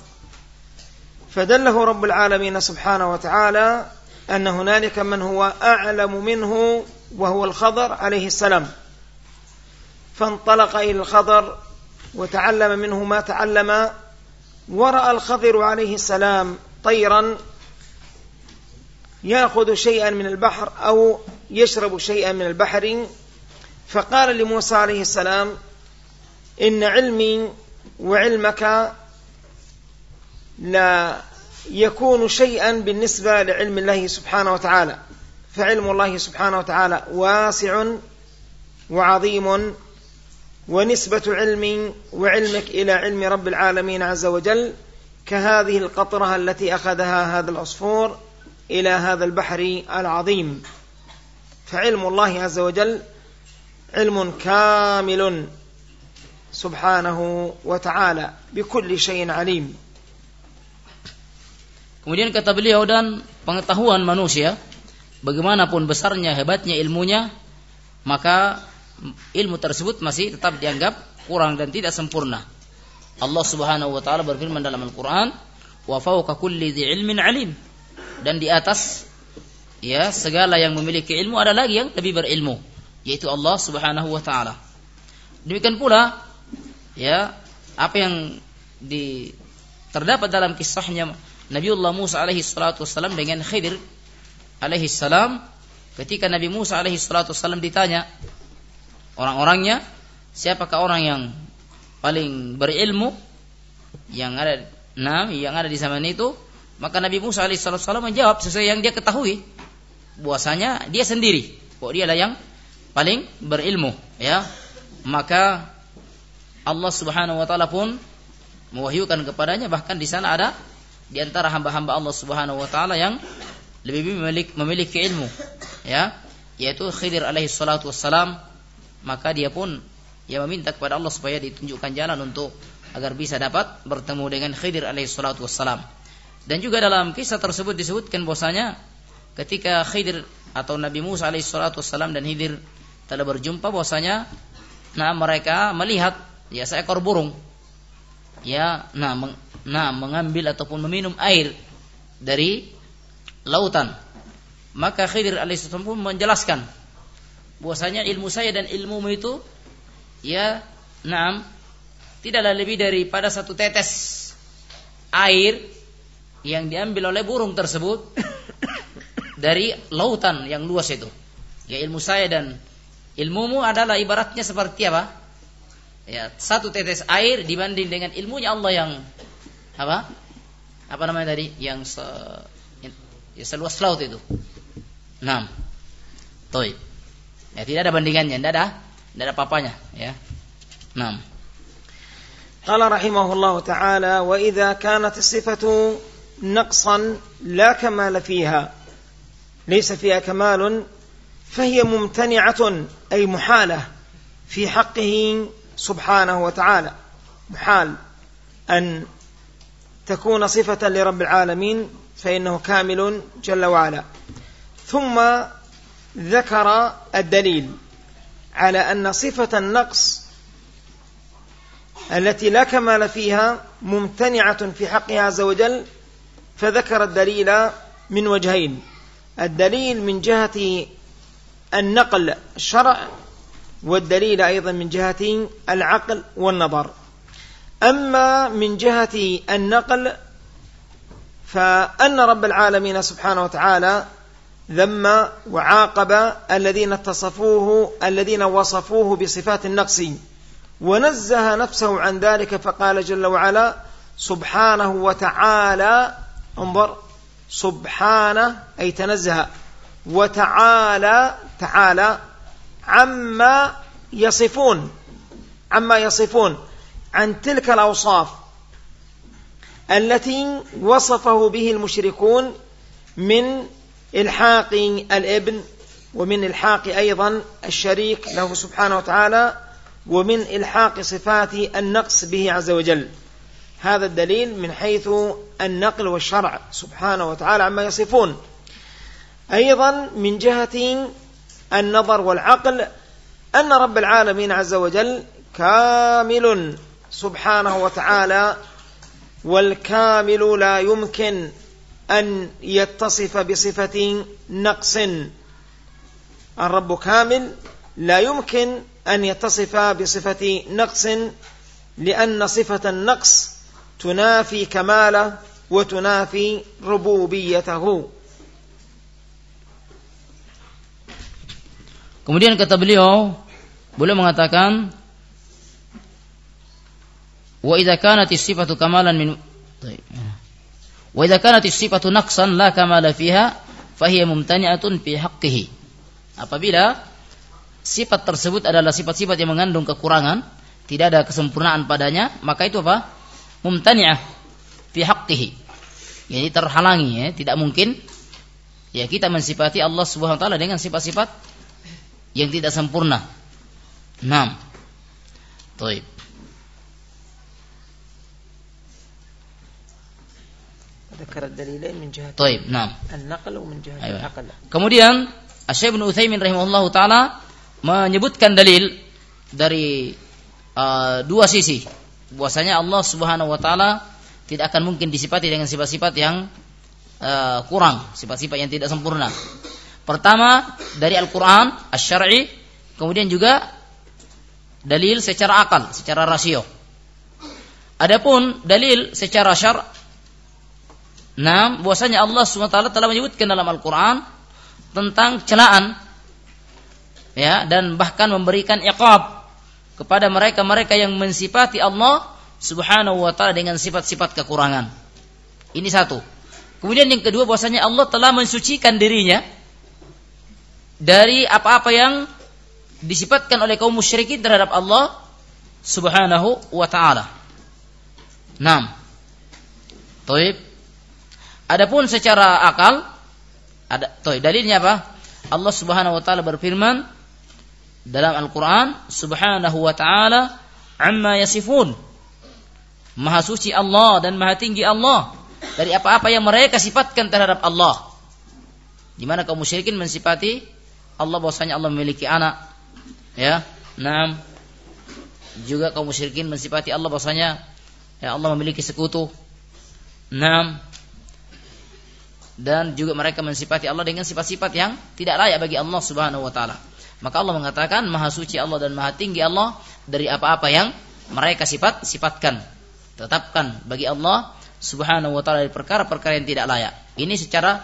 فدله رب العالمين سبحانه وتعالى أن هنالك من هو أعلم منه وهو الخضر عليه السلام. فانطلق إلى الخضر وتعلم منه ما تعلم ورأى الخضر عليه السلام طيرا يأخذ شيئا من البحر أو يشرب شيئا من البحر. فقال لموسى عليه السلام إن علمي وعلمك لا يكون شيئا بالنسبة لعلم الله سبحانه وتعالى. فعلم الله سبحانه وتعالى واسع وعظيم ونسبة علمي وعلمك إلى علم رب العالمين عز وجل كهذه القطرة التي أخذها هذا العصفور إلى هذا البحر العظيم. فعلم الله عز وجل علم كامل. subhanahu wa ta'ala شيء عليم alim Kemudian kata beliau dan pengetahuan manusia bagaimanapun besarnya hebatnya ilmunya maka ilmu tersebut masih tetap dianggap kurang dan tidak sempurna. Allah Subhanahu wa taala berfirman dalam Al-Qur'an, "Wa fawqa kulli dhi ilmin alim." Dan di atas ya segala yang memiliki ilmu ada lagi yang lebih berilmu, yaitu Allah Subhanahu wa taala. Demikian pula ya apa yang di terdapat dalam kisahnya Nabiullah Musa alaihi salatu wasallam dengan Khidir alaihi salam. Ketika Nabi Musa alaihi salatu wasallam ditanya orang-orangnya siapakah orang yang paling berilmu yang ada nah yang ada di zaman itu? Maka Nabi Musa alaihi salatu wasallam menjawab sesuai yang dia ketahui. Bahwasanya dia sendiri. Bahwa dia lah yang paling berilmu ya. Maka Allah Subhanahu wa taala pun mewahyukan kepadanya. Bahkan di sana ada di antara hamba-hamba Allah Subhanahu wa taala yang lebih memiliki, memiliki ilmu ya yaitu Khidir alaihi salatu wassalam. Maka dia pun ya meminta kepada Allah supaya ditunjukkan jalan untuk agar bisa dapat bertemu dengan Khidir alaihi salatu wassalam. Dan juga dalam kisah tersebut disebutkan bahwasanya ketika Khidir atau Nabi Musa alaihi salatu wassalam dan Khidir telah berjumpa bahwasanya nah mereka melihat ya seekor burung ya nah meng, nah mengambil ataupun meminum air dari lautan maka Khidir alaihissalam pun menjelaskan bahwasanya ilmu saya dan ilmumu itu ya enam tidaklah lebih daripada satu tetes air yang diambil oleh burung tersebut [coughs] dari lautan yang luas itu. Ya ilmu saya dan ilmumu adalah ibaratnya seperti apa? Ya, satu tetes air dibanding dengan ilmunya Allah yang apa? Apa namanya tadi? Yang se, ya, seluas laut itu. Enam. Toy. Ya tidak ada bandingannya, tidak ada, tidak ada papanya, ya. Nah. قال رحمه الله تعالى وإذا كانت الصفة نقصا لا كمال فيها ليس فيها كمال فهي ممتنعة أي محالة في حقه سبحانه وتعالى. محال أن تكون صفة لرب العالمين فإنه كامل جل وعلا. ثم ذكر الدليل على أن صفة النقص التي لا كمال فيها ممتنعة في حقها عز وجل فذكر الدليل من وجهين. الدليل من جهة النقل الشرع والدليل أيضا من جهة العقل والنظر. أما من جهة النقل فأن رب العالمين سبحانه وتعالى ذم وعاقب الذين اتصفوه الذين وصفوه بصفات النقص ونزه نفسه عن ذلك فقال جل وعلا سبحانه وتعالى انظر سبحانه أي تنزه وتعالى تعالى عما يصفون عما يصفون عن تلك الأوصاف التي وصفه به المشركون من إلحاق الإبن ومن إلحاق أيضا الشريك له سبحانه وتعالى ومن إلحاق صفات النقص به عز وجل. هذا الدليل من حيث النقل والشرع سبحانه وتعالى عما يصفون. أيضا من جهة النظر والعقل أن رب العالمين عز وجل كامل سبحانه وتعالى والكامل لا يمكن أن يتصف بصفة نقص. الرب كامل لا يمكن أن يتصف بصفة نقص لأن صفة النقص تنافي كماله وتنافي ربوبيته. Kemudian kata beliau, boleh mengatakan wa idza kanat sifatu kamalan min wa idza kanat sifatu naqsan la kamala fiha fahiya mumtani'atun fi haqqihi. Apabila sifat tersebut adalah sifat-sifat yang mengandung kekurangan, tidak ada kesempurnaan padanya, maka itu apa? Mumtani'ah fi haqqihi. Jadi terhalangi ya, tidak mungkin ya kita mensifati Allah Subhanahu wa taala dengan sifat-sifat yang tidak sempurna. Enam. Taib. ذكر الدليلين من جهة طيب نعم النقل ومن جهة أيوة. العقل Kemudian Syekh bin Utsaimin rahimahullahu taala menyebutkan dalil dari uh, dua sisi bahwasanya Allah Subhanahu wa taala tidak akan mungkin disifati dengan sifat-sifat yang uh, kurang, sifat-sifat yang tidak sempurna. Pertama dari Al-Quran, Asy-Syar'i, kemudian juga dalil secara akal, secara rasio. Adapun dalil secara syar' Nah, bahwasanya Allah SWT telah menyebutkan dalam Al-Quran tentang celaan ya dan bahkan memberikan iqab kepada mereka-mereka yang mensifati Allah Subhanahu wa taala dengan sifat-sifat kekurangan. Ini satu. Kemudian yang kedua bahwasanya Allah telah mensucikan dirinya dari apa-apa yang disifatkan oleh kaum musyrikin terhadap Allah Subhanahu wa taala. Naam. Taib. Adapun secara akal ada toy dalilnya apa? Allah Subhanahu wa taala berfirman dalam Al-Qur'an Subhanahu wa taala amma yasifun. Maha suci Allah dan maha tinggi Allah dari apa-apa yang mereka sifatkan terhadap Allah. Di mana kaum musyrikin mensifati Allah bahwasanya Allah memiliki anak. Ya. Naam. Juga kaum musyrikin mensifati Allah bahwasanya ya Allah memiliki sekutu. Naam. Dan juga mereka mensifati Allah dengan sifat-sifat yang tidak layak bagi Allah Subhanahu wa taala. Maka Allah mengatakan maha suci Allah dan maha tinggi Allah dari apa-apa yang mereka sifat sifatkan. Tetapkan bagi Allah subhanahu wa ta'ala dari perkara-perkara yang tidak layak. Ini secara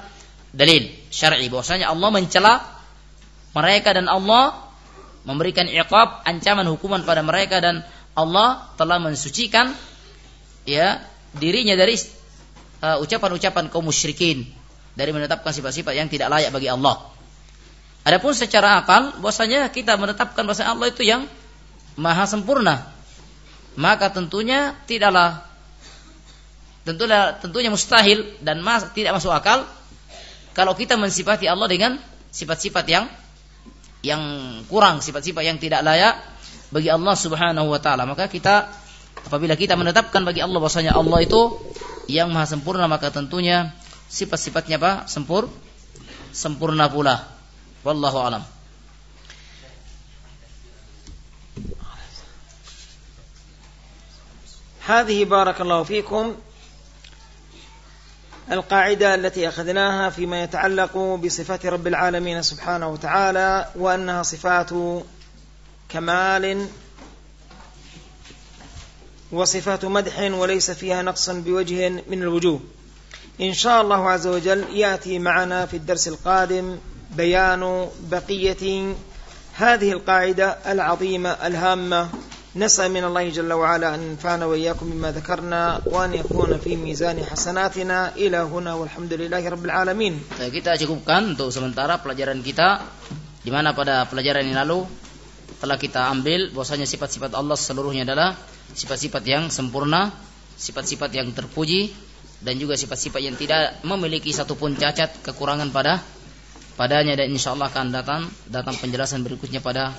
dalil syar'i bahwasanya Allah mencela mereka dan Allah memberikan iqab ancaman hukuman pada mereka dan Allah telah mensucikan ya dirinya dari uh, ucapan-ucapan kaum musyrikin dari menetapkan sifat-sifat yang tidak layak bagi Allah. Adapun secara akal, bahwasanya kita menetapkan bahwa Allah itu yang maha sempurna. Maka tentunya tidaklah tentunya tentunya mustahil dan mas, tidak masuk akal kalau kita mensifati Allah dengan sifat-sifat yang yang kurang, sifat-sifat yang tidak layak bagi Allah Subhanahu wa taala. Maka kita apabila kita menetapkan bagi Allah bahwasanya Allah itu yang maha sempurna maka tentunya sifat-sifatnya apa? Sempur sempurna pula. Wallahu alam. هذه بارك الله فيكم القاعدة التي أخذناها فيما يتعلق بصفات رب العالمين سبحانه وتعالى وأنها صفات كمال وصفات مدح وليس فيها نقص بوجه من الوجوه. إن شاء الله عز وجل يأتي معنا في الدرس القادم بيان بقية هذه القاعدة العظيمة الهامة نسأل من الله جل وعلا أن ينفعنا وإياكم بما ذكرنا وأن يكون في ميزان حسناتنا إلى هنا والحمد لله رب العالمين kita cukupkan untuk sementara pelajaran kita di mana pada pelajaran yang lalu telah kita ambil bahwasanya sifat-sifat Allah seluruhnya adalah sifat-sifat yang sempurna, sifat-sifat yang terpuji dan juga sifat-sifat yang tidak memiliki satupun cacat kekurangan pada padanya dan insyaallah akan datang datang penjelasan berikutnya pada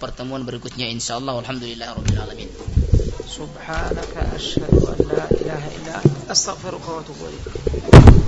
pertemuan berikutnya insyaallah. Alhamdulillah rabbil alamin. Subhanaka asyhadu an la ilaha illa astaghfiruka wa atubu ilaik